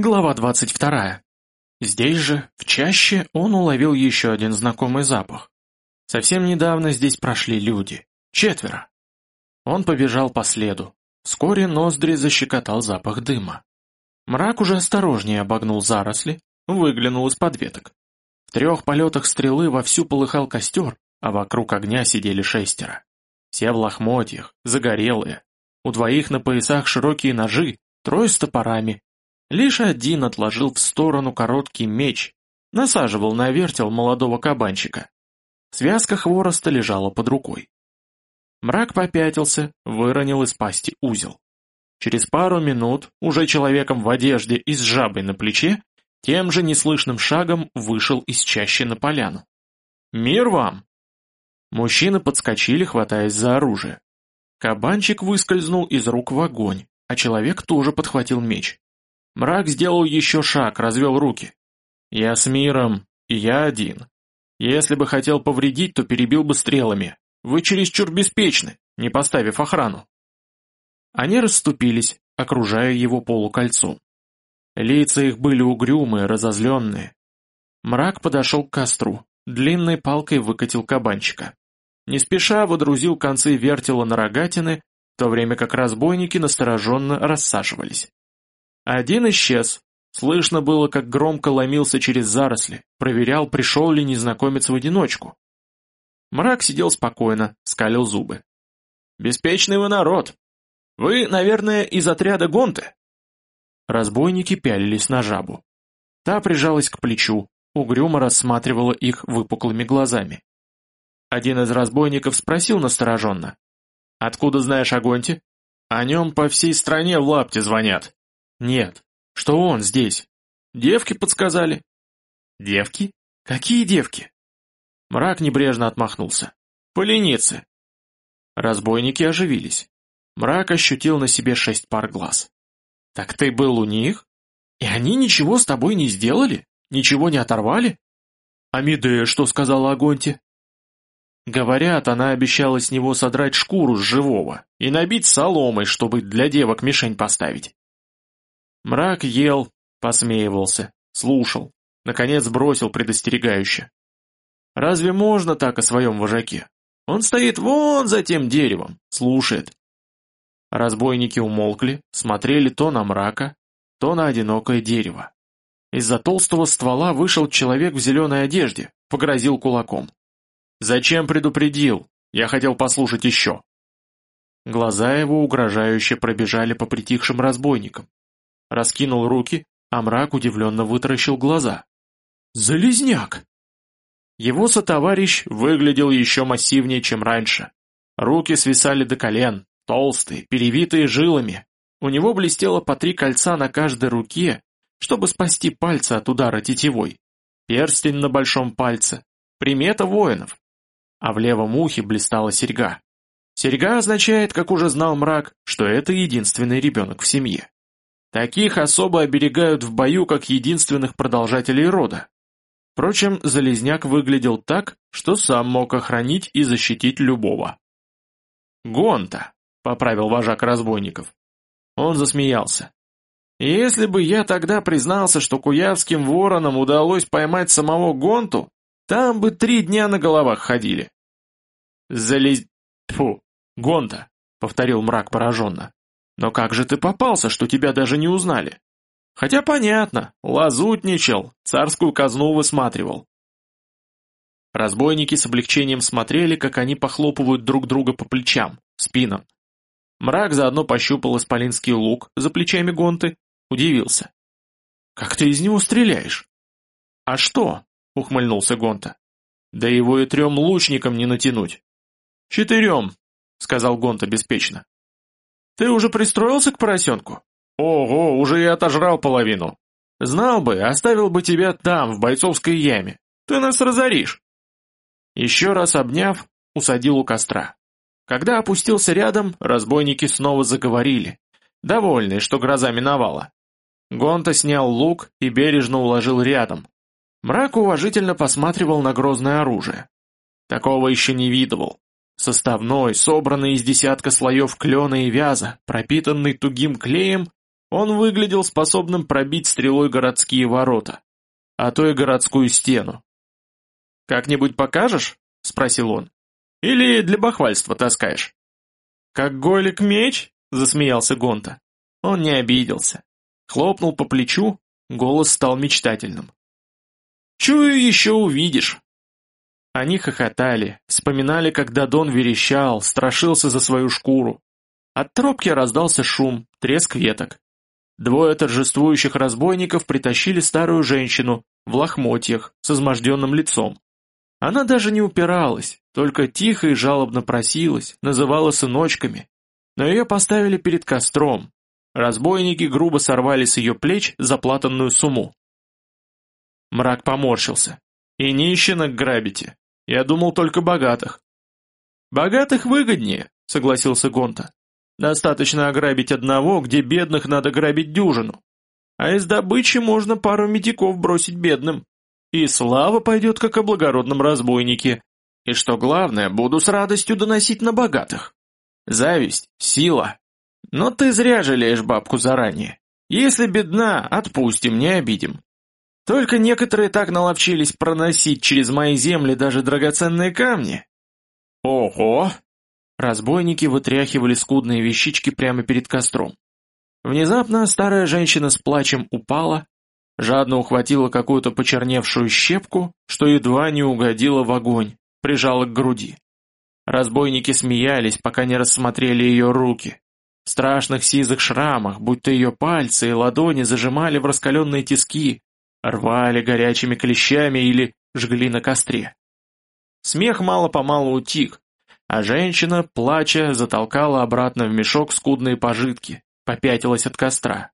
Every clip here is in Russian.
Глава 22. Здесь же, в чаще, он уловил еще один знакомый запах. Совсем недавно здесь прошли люди. Четверо. Он побежал по следу. Вскоре ноздри защекотал запах дыма. Мрак уже осторожнее обогнул заросли, выглянул из-под веток. В трех полетах стрелы вовсю полыхал костер, а вокруг огня сидели шестеро. Все в лохмотьях, загорелые. У двоих на поясах широкие ножи, трое с топорами, Лишь один отложил в сторону короткий меч, насаживал на вертел молодого кабанчика. Связка хвороста лежала под рукой. Мрак попятился, выронил из пасти узел. Через пару минут, уже человеком в одежде и с жабой на плече, тем же неслышным шагом вышел из чащи на поляну. «Мир вам!» Мужчины подскочили, хватаясь за оружие. Кабанчик выскользнул из рук в огонь, а человек тоже подхватил меч. Мрак сделал еще шаг, развел руки. «Я с миром, и я один. Если бы хотел повредить, то перебил бы стрелами. Вы чересчур беспечны, не поставив охрану». Они расступились, окружая его полукольцом. Лица их были угрюмые, разозленные. Мрак подошел к костру, длинной палкой выкатил кабанчика. Не спеша водрузил концы вертела на рогатины, в то время как разбойники настороженно рассаживались. Один исчез. Слышно было, как громко ломился через заросли, проверял, пришел ли незнакомец в одиночку. Мрак сидел спокойно, скалил зубы. «Беспечный вы народ! Вы, наверное, из отряда Гонты?» Разбойники пялились на жабу. Та прижалась к плечу, угрюмо рассматривала их выпуклыми глазами. Один из разбойников спросил настороженно. «Откуда знаешь о Гонте?» «О нем по всей стране в лапте звонят», нет. Что он здесь? Девки подсказали. Девки? Какие девки? Мрак небрежно отмахнулся. Поленицы. Разбойники оживились. Мрак ощутил на себе шесть пар глаз. Так ты был у них? И они ничего с тобой не сделали? Ничего не оторвали? А Медея что сказала Агонте? Говорят, она обещала с него содрать шкуру с живого и набить соломой, чтобы для девок мишень поставить. Мрак ел, посмеивался, слушал, наконец бросил предостерегающе. Разве можно так о своем вожаке? Он стоит вон за тем деревом, слушает. Разбойники умолкли, смотрели то на мрака, то на одинокое дерево. Из-за толстого ствола вышел человек в зеленой одежде, погрозил кулаком. «Зачем предупредил? Я хотел послушать еще». Глаза его угрожающе пробежали по притихшим разбойникам. Раскинул руки, а мрак удивленно вытаращил глаза. «Залезняк!» Его сотоварищ выглядел еще массивнее, чем раньше. Руки свисали до колен, толстые, перевитые жилами. У него блестело по три кольца на каждой руке, чтобы спасти пальцы от удара тетивой. Перстень на большом пальце. Примета воинов. А в левом ухе блистала серьга. Серьга означает, как уже знал мрак, что это единственный ребенок в семье. Таких особо оберегают в бою как единственных продолжателей рода. Впрочем, Залезняк выглядел так, что сам мог охранить и защитить любого. «Гонта», — поправил вожак разбойников. Он засмеялся. «Если бы я тогда признался, что куявским воронам удалось поймать самого Гонту, там бы три дня на головах ходили». «Залез... Фу, Гонта», — повторил мрак пораженно. Но как же ты попался, что тебя даже не узнали? Хотя понятно, лазутничал, царскую казну высматривал. Разбойники с облегчением смотрели, как они похлопывают друг друга по плечам, спинам. Мрак заодно пощупал исполинский лук за плечами гонты, удивился. «Как ты из него стреляешь?» «А что?» — ухмыльнулся Гонта. «Да его и трем лучникам не натянуть». «Четырем», — сказал Гонта беспечно. Ты уже пристроился к поросенку? Ого, уже и отожрал половину. Знал бы, оставил бы тебя там, в бойцовской яме. Ты нас разоришь. Еще раз обняв, усадил у костра. Когда опустился рядом, разбойники снова заговорили, довольные, что гроза миновала. Гонта снял лук и бережно уложил рядом. Мрак уважительно посматривал на грозное оружие. Такого еще не видывал. Составной, собранный из десятка слоев клена и вяза, пропитанный тугим клеем, Он выглядел способным пробить стрелой городские ворота, а то и городскую стену. «Как-нибудь покажешь?» — спросил он. «Или для бахвальства таскаешь?» «Как голик меч?» — засмеялся Гонта. Он не обиделся. Хлопнул по плечу, голос стал мечтательным. «Чую, еще увидишь!» Они хохотали, вспоминали, как Дадон верещал, страшился за свою шкуру. От тропки раздался шум, треск веток. Двое торжествующих разбойников притащили старую женщину в лохмотьях с изможденным лицом. Она даже не упиралась, только тихо и жалобно просилась, называла сыночками. Но ее поставили перед костром. Разбойники грубо сорвали с ее плеч заплатанную сумму. Мрак поморщился. «И нищенок грабите. Я думал только богатых». «Богатых выгоднее», — согласился Гонта. «Достаточно ограбить одного, где бедных надо грабить дюжину. А из добычи можно пару медиков бросить бедным. И слава пойдет, как о благородном разбойнике. И что главное, буду с радостью доносить на богатых. Зависть, сила. Но ты зря жалеешь бабку заранее. Если бедна, отпустим, не обидим. Только некоторые так наловчились проносить через мои земли даже драгоценные камни. Ого! Разбойники вытряхивали скудные вещички прямо перед костром. Внезапно старая женщина с плачем упала, жадно ухватила какую-то почерневшую щепку, что едва не угодила в огонь, прижала к груди. Разбойники смеялись, пока не рассмотрели ее руки. В страшных сизых шрамах, будто ее пальцы и ладони зажимали в раскаленные тиски, рвали горячими клещами или жгли на костре. Смех мало-помалу утих, а женщина, плача, затолкала обратно в мешок скудные пожитки, попятилась от костра.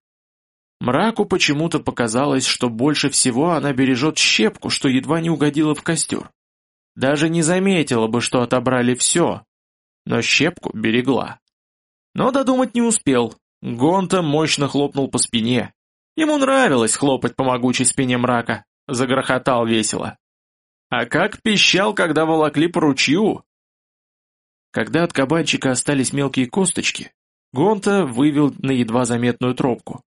Мраку почему-то показалось, что больше всего она бережет щепку, что едва не угодила в костер. Даже не заметила бы, что отобрали все, но щепку берегла. Но додумать не успел. Гонта мощно хлопнул по спине, Ему нравилось хлопать по могучей спине мрака. Загрохотал весело. А как пищал, когда волокли по ручью? Когда от кабанчика остались мелкие косточки, Гонта вывел на едва заметную тропку.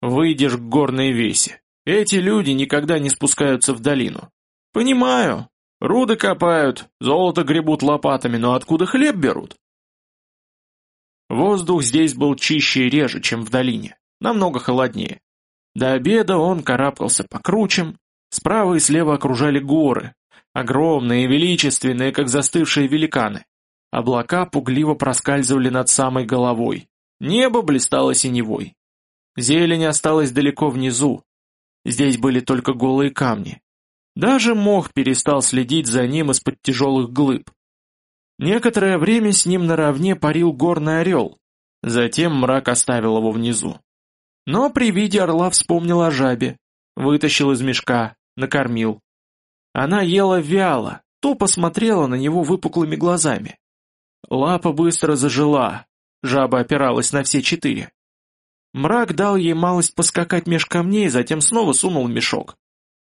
«Выйдешь к горной весе. Эти люди никогда не спускаются в долину. Понимаю. Руды копают, золото гребут лопатами, но откуда хлеб берут?» Воздух здесь был чище и реже, чем в долине намного холоднее. До обеда он карабкался по кручам, справа и слева окружали горы, огромные и величественные, как застывшие великаны. Облака пугливо проскальзывали над самой головой. Небо блистало синевой. Зелень осталась далеко внизу. Здесь были только голые камни. Даже мох перестал следить за ним из-под тяжелых глыб. Некоторое время с ним наравне парил горный орел. Затем мрак оставил его внизу. Но при виде орла вспомнил о жабе, вытащил из мешка, накормил. Она ела вяло, тупо смотрела на него выпуклыми глазами. Лапа быстро зажила, жаба опиралась на все четыре. Мрак дал ей малость поскакать меж камней, затем снова сунул мешок.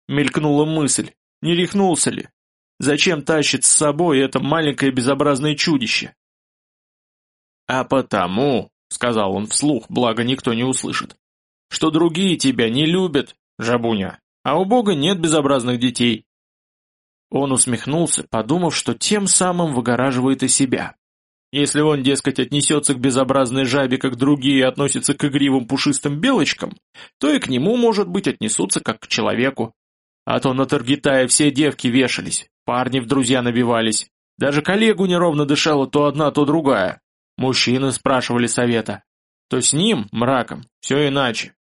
Мелькнула мысль, не рехнулся ли? Зачем тащит с собой это маленькое безобразное чудище? «А потому», — сказал он вслух, благо никто не услышит, что другие тебя не любят, жабуня, а у Бога нет безобразных детей». Он усмехнулся, подумав, что тем самым выгораживает и себя. Если он, дескать, отнесется к безобразной жабе, как другие относятся к игривым пушистым белочкам, то и к нему, может быть, отнесутся как к человеку. А то на Таргитае все девки вешались, парни в друзья набивались. Даже коллегу неровно дышала то одна, то другая. Мужчины спрашивали совета. То с ним, мраком, все иначе.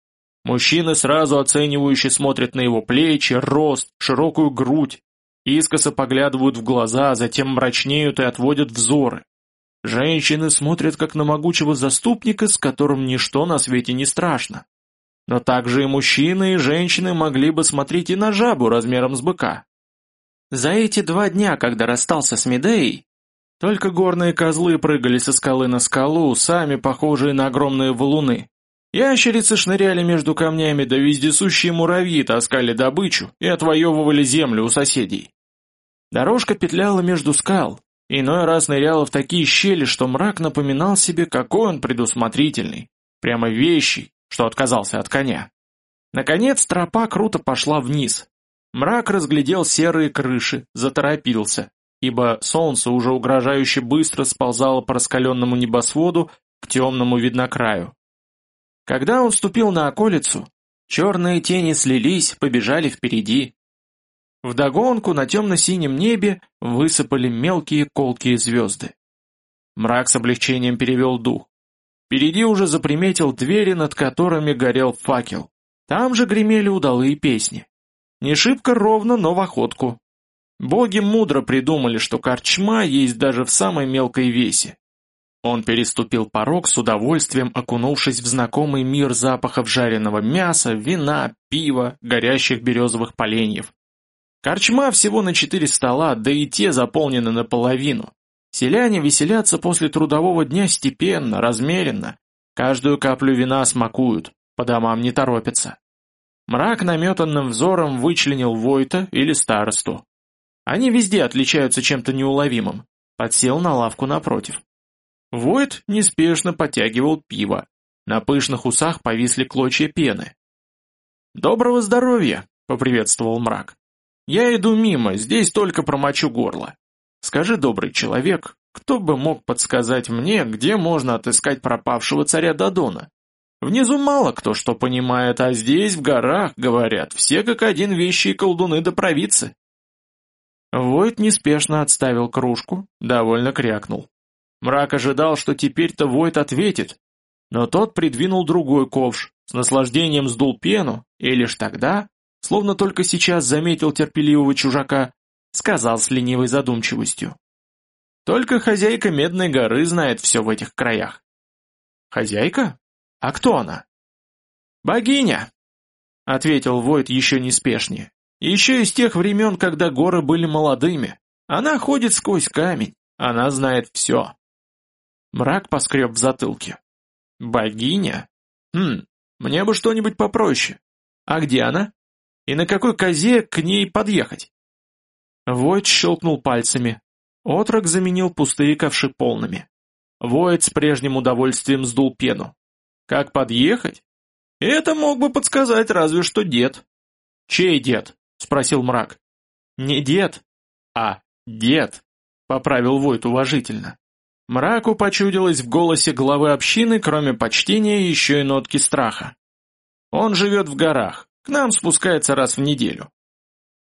Мужчины сразу оценивающе смотрят на его плечи, рост, широкую грудь, искоса поглядывают в глаза, затем мрачнеют и отводят взоры. Женщины смотрят как на могучего заступника, с которым ничто на свете не страшно. Но также и мужчины, и женщины могли бы смотреть и на жабу размером с быка. За эти два дня, когда расстался с Медеей, только горные козлы прыгали со скалы на скалу, сами похожие на огромные валуны. Ящерицы шныряли между камнями, да вездесущие муравьи таскали добычу и отвоевывали землю у соседей. Дорожка петляла между скал, иной раз ныряла в такие щели, что мрак напоминал себе, какой он предусмотрительный, прямо вещий, что отказался от коня. Наконец тропа круто пошла вниз. Мрак разглядел серые крыши, заторопился, ибо солнце уже угрожающе быстро сползало по раскаленному небосводу к темному виднокраю. Когда он ступил на околицу, черные тени слились, побежали впереди. Вдогонку на темно-синем небе высыпали мелкие колкие звезды. Мрак с облегчением перевел дух. Впереди уже заприметил двери, над которыми горел факел. Там же гремели удалые песни. Не шибко ровно, но в охотку. Боги мудро придумали, что корчма есть даже в самой мелкой весе. Он переступил порог с удовольствием, окунувшись в знакомый мир запахов жареного мяса, вина, пива, горящих березовых поленьев. Корчма всего на четыре стола, да и те заполнены наполовину. Селяне веселятся после трудового дня степенно, размеренно. Каждую каплю вина смакуют, по домам не торопятся. Мрак наметанным взором вычленил Войта или старосту. Они везде отличаются чем-то неуловимым. Подсел на лавку напротив. Войт неспешно подтягивал пиво. На пышных усах повисли клочья пены. «Доброго здоровья!» — поприветствовал мрак. «Я иду мимо, здесь только промочу горло. Скажи, добрый человек, кто бы мог подсказать мне, где можно отыскать пропавшего царя Дадона? Внизу мало кто что понимает, а здесь, в горах, говорят, все как один вещи и колдуны да провидцы. Войт неспешно отставил кружку, довольно крякнул. Мрак ожидал, что теперь-то Войт ответит, но тот придвинул другой ковш, с наслаждением сдул пену, и лишь тогда, словно только сейчас заметил терпеливого чужака, сказал с ленивой задумчивостью. Только хозяйка Медной горы знает все в этих краях. Хозяйка? А кто она? Богиня, ответил Войт еще неспешнее. Еще из тех времен, когда горы были молодыми. Она ходит сквозь камень, она знает все. Мрак поскреб в затылке. Богиня? Хм, мне бы что-нибудь попроще. А где она? И на какой козе к ней подъехать? Войт щелкнул пальцами. Отрок заменил пустые ковши полными. Войт с прежним удовольствием сдул пену. Как подъехать? Это мог бы подсказать разве что дед. Чей дед? Спросил мрак. Не дед, а дед, поправил Войт уважительно. Мраку почудилось в голосе главы общины, кроме почтения, еще и нотки страха. Он живет в горах, к нам спускается раз в неделю.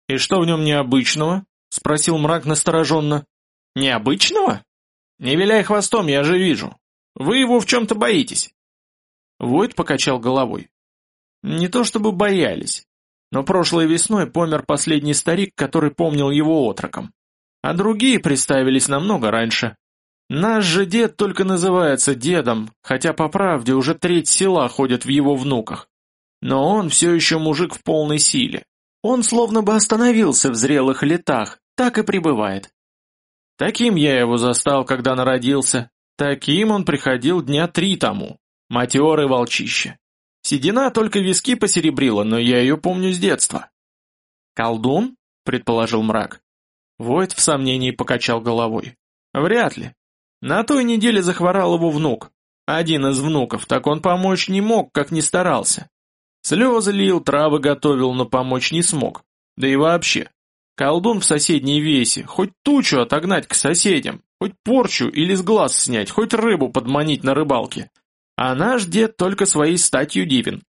«И что в нем необычного?» — спросил мрак настороженно. «Необычного? Не виляй хвостом, я же вижу. Вы его в чем-то боитесь». Войт покачал головой. «Не то чтобы боялись, но прошлой весной помер последний старик, который помнил его отроком. А другие представились намного раньше. Наш же дед только называется дедом, хотя по правде уже треть села ходят в его внуках. Но он все еще мужик в полной силе. Он словно бы остановился в зрелых летах, так и пребывает. Таким я его застал, когда народился. Таким он приходил дня три тому. Матерый волчище. Седина только виски посеребрила, но я ее помню с детства. «Колдун?» — предположил мрак. Войт в сомнении покачал головой. «Вряд ли. На той неделе захворал его внук. Один из внуков, так он помочь не мог, как не старался. Слезы лил, травы готовил, но помочь не смог. Да и вообще, колдун в соседней весе, хоть тучу отогнать к соседям, хоть порчу или с глаз снять, хоть рыбу подманить на рыбалке. А наш дед только своей статью дивен.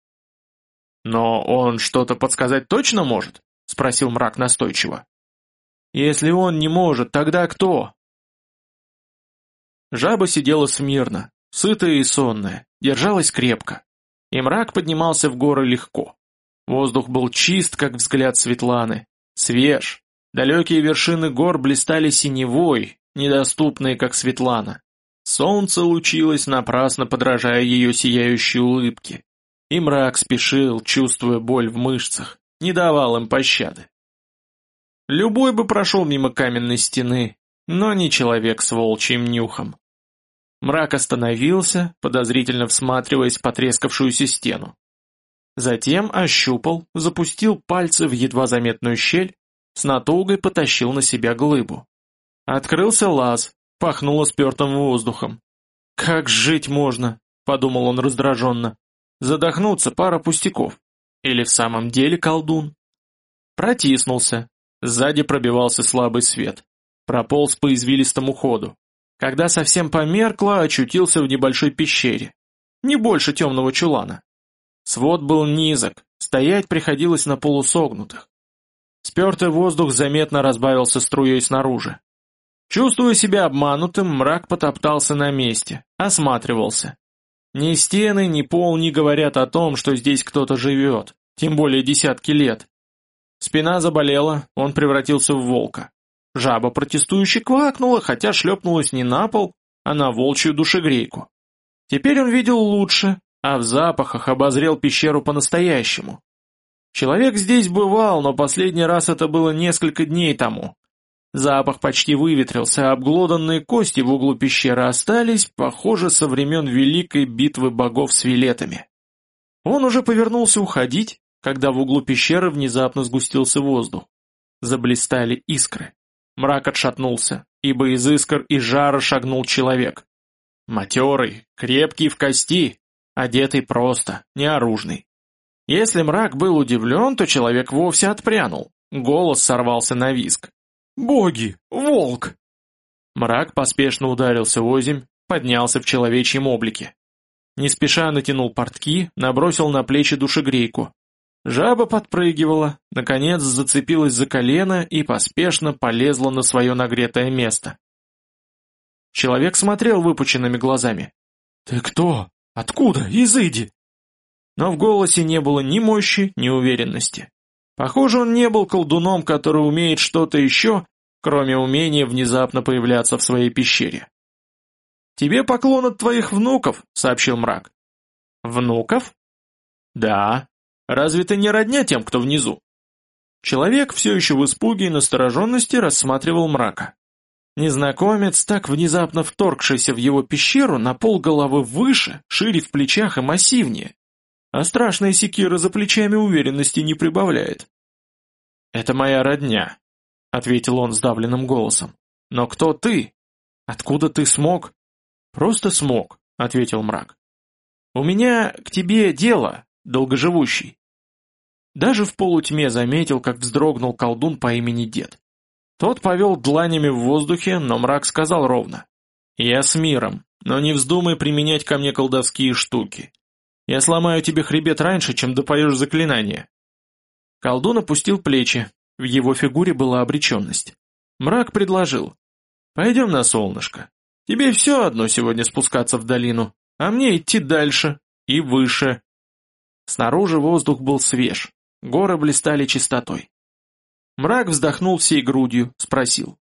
«Но он что-то подсказать точно может?» — спросил мрак настойчиво. «Если он не может, тогда кто?» Жаба сидела смирно, сытая и сонная, держалась крепко. И мрак поднимался в горы легко. Воздух был чист, как взгляд Светланы, свеж. Далекие вершины гор блистали синевой, недоступные, как Светлана. Солнце лучилось, напрасно подражая ее сияющей улыбке. И мрак спешил, чувствуя боль в мышцах, не давал им пощады. Любой бы прошел мимо каменной стены, но не человек с волчьим нюхом. Мрак остановился, подозрительно всматриваясь в потрескавшуюся стену. Затем ощупал, запустил пальцы в едва заметную щель, с натугой потащил на себя глыбу. Открылся лаз, пахнуло спертым воздухом. «Как жить можно?» — подумал он раздраженно. Задохнуться пара пустяков. Или в самом деле колдун? Протиснулся. Сзади пробивался слабый свет. Прополз по извилистому ходу. Когда совсем померкло, очутился в небольшой пещере. Не больше темного чулана. Свод был низок, стоять приходилось на полусогнутых. Спертый воздух заметно разбавился струей снаружи. Чувствуя себя обманутым, мрак потоптался на месте, осматривался. Ни стены, ни пол не говорят о том, что здесь кто-то живет, тем более десятки лет. Спина заболела, он превратился в волка. Жаба протестующе квакнула, хотя шлепнулась не на пол, а на волчью душегрейку. Теперь он видел лучше, а в запахах обозрел пещеру по-настоящему. Человек здесь бывал, но последний раз это было несколько дней тому. Запах почти выветрился, а обглоданные кости в углу пещеры остались, похоже, со времен великой битвы богов с вилетами. Он уже повернулся уходить, когда в углу пещеры внезапно сгустился воздух. Заблистали искры. Мрак отшатнулся, ибо из искр и жара шагнул человек. Матерый, крепкий в кости, одетый просто, неоружный. Если мрак был удивлен, то человек вовсе отпрянул. Голос сорвался на виск. «Боги! Волк!» Мрак поспешно ударился озимь, поднялся в человечьем облике. Не спеша натянул портки, набросил на плечи душегрейку. Жаба подпрыгивала, наконец зацепилась за колено и поспешно полезла на свое нагретое место. Человек смотрел выпученными глазами. «Ты кто? Откуда? Изыди!» Но в голосе не было ни мощи, ни уверенности. Похоже, он не был колдуном, который умеет что-то еще, кроме умения внезапно появляться в своей пещере. «Тебе поклон от твоих внуков», — сообщил мрак. «Внуков?» «Да. Разве ты не родня тем, кто внизу?» Человек все еще в испуге и настороженности рассматривал мрака. Незнакомец, так внезапно вторгшийся в его пещеру, на пол головы выше, шире в плечах и массивнее. А страшная секира за плечами уверенности не прибавляет. «Это моя родня», — ответил он сдавленным голосом. «Но кто ты? Откуда ты смог?» «Просто смог», — ответил мрак. «У меня к тебе дело, долгоживущий». Даже в полутьме заметил, как вздрогнул колдун по имени Дед. Тот повел дланями в воздухе, но мрак сказал ровно. «Я с миром, но не вздумай применять ко мне колдовские штуки. Я сломаю тебе хребет раньше, чем допоешь заклинание». Колдун опустил плечи, в его фигуре была обреченность. Мрак предложил. «Пойдем на солнышко. Тебе все одно сегодня спускаться в долину, а мне идти дальше и выше». Снаружи воздух был свеж, горы блистали чистотой. Мрак вздохнул всей грудью, спросил.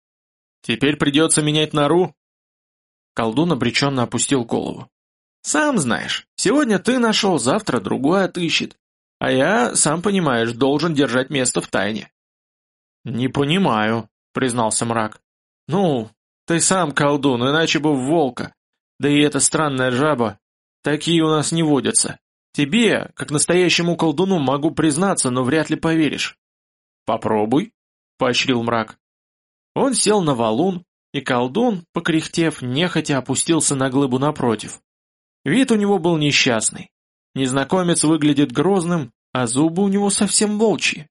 «Теперь придется менять нору?» Колдун обреченно опустил голову. «Сам знаешь, сегодня ты нашел, завтра другой отыщет. А я, сам понимаешь, должен держать место в тайне». «Не понимаю», — признался мрак. «Ну, ты сам колдун, иначе бы волка. Да и эта странная жаба. Такие у нас не водятся. Тебе, как настоящему колдуну, могу признаться, но вряд ли поверишь. «Попробуй», — поощрил мрак. Он сел на валун, и колдун, покряхтев, нехотя опустился на глыбу напротив. Вид у него был несчастный. Незнакомец выглядит грозным, а зубы у него совсем волчьи.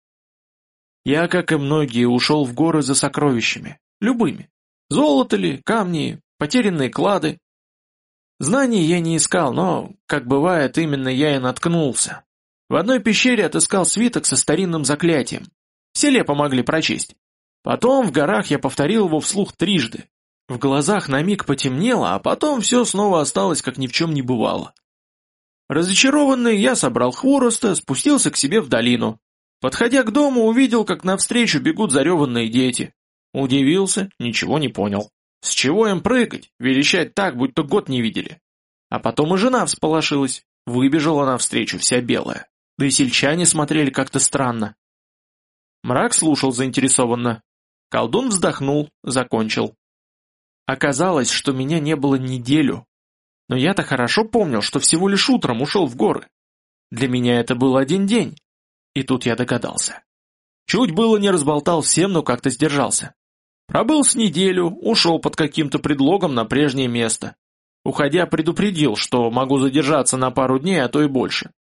Я, как и многие, ушел в горы за сокровищами. Любыми. Золото ли, камни, потерянные клады. Знаний я не искал, но, как бывает, именно я и наткнулся. В одной пещере отыскал свиток со старинным заклятием. В селе помогли прочесть. Потом в горах я повторил его вслух трижды. В глазах на миг потемнело, а потом все снова осталось, как ни в чем не бывало. Разочарованный, я собрал хвороста, спустился к себе в долину. Подходя к дому, увидел, как навстречу бегут зареванные дети. Удивился, ничего не понял. С чего им прыгать, верещать так, будто год не видели? А потом и жена всполошилась, выбежала навстречу вся белая. Да и сельчане смотрели как-то странно. Мрак слушал заинтересованно. Колдун вздохнул, закончил. Оказалось, что меня не было неделю. Но я-то хорошо помнил, что всего лишь утром ушел в горы. Для меня это был один день. И тут я догадался. Чуть было не разболтал всем, но как-то сдержался. Пробыл с неделю, ушел под каким-то предлогом на прежнее место. Уходя, предупредил, что могу задержаться на пару дней, а то и больше.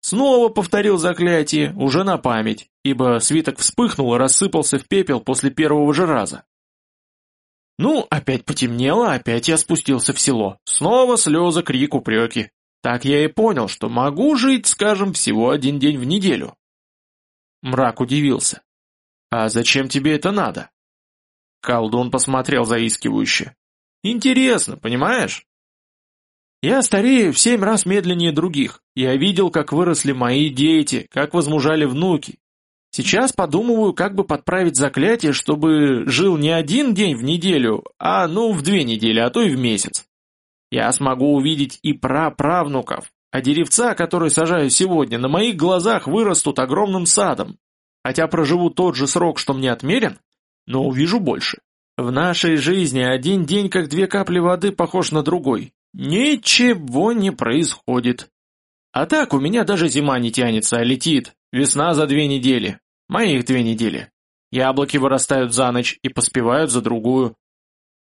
Снова повторил заклятие, уже на память, ибо свиток вспыхнул и рассыпался в пепел после первого же раза. Ну, опять потемнело, опять я спустился в село. Снова слезы, крик, упреки. Так я и понял, что могу жить, скажем, всего один день в неделю. Мрак удивился. «А зачем тебе это надо?» Колдун посмотрел заискивающе. «Интересно, понимаешь? Я старею в семь раз медленнее других. Я видел, как выросли мои дети, как возмужали внуки. Сейчас подумываю, как бы подправить заклятие, чтобы жил не один день в неделю, а ну в две недели, а то и в месяц. Я смогу увидеть и праправнуков, а деревца, которые сажаю сегодня, на моих глазах вырастут огромным садом. Хотя проживу тот же срок, что мне отмерен, но увижу больше. В нашей жизни один день, как две капли воды, похож на другой. Ничего не происходит. А так у меня даже зима не тянется, а летит. Весна за две недели. Моих две недели. Яблоки вырастают за ночь и поспевают за другую.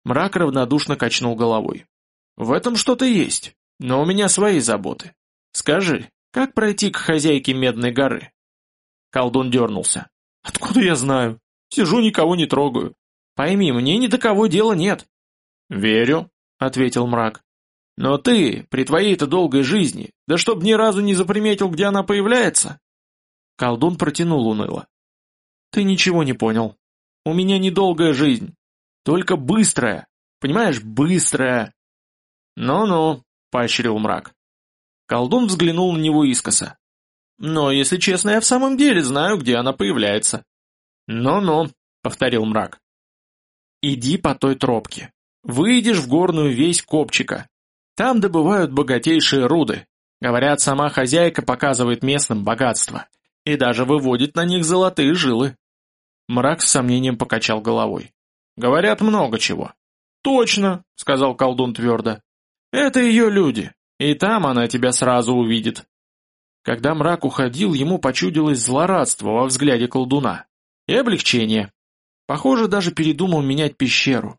Мрак равнодушно качнул головой. В этом что-то есть, но у меня свои заботы. Скажи, как пройти к хозяйке Медной горы? Колдун дернулся. Откуда я знаю? Сижу, никого не трогаю. Пойми, мне ни до кого дела нет. Верю, ответил мрак. Но ты, при твоей-то долгой жизни, да чтоб ни разу не заприметил, где она появляется?» Колдун протянул уныло. «Ты ничего не понял. У меня недолгая жизнь. Только быстрая. Понимаешь, быстрая». «Ну-ну», — поощрил мрак. Колдун взглянул на него искоса. «Но, если честно, я в самом деле знаю, где она появляется». «Ну-ну», — повторил мрак. «Иди по той тропке. Выйдешь в горную весь Копчика. Там добывают богатейшие руды. Говорят, сама хозяйка показывает местным богатство. И даже выводит на них золотые жилы. Мрак с сомнением покачал головой. Говорят много чего. «Точно», — сказал колдун твердо. «Это ее люди, и там она тебя сразу увидит». Когда мрак уходил, ему почудилось злорадство во взгляде колдуна. И облегчение. Похоже, даже передумал менять пещеру.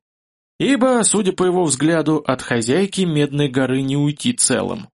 Ибо, судя по его взгляду, от хозяйки Медной горы не уйти целым.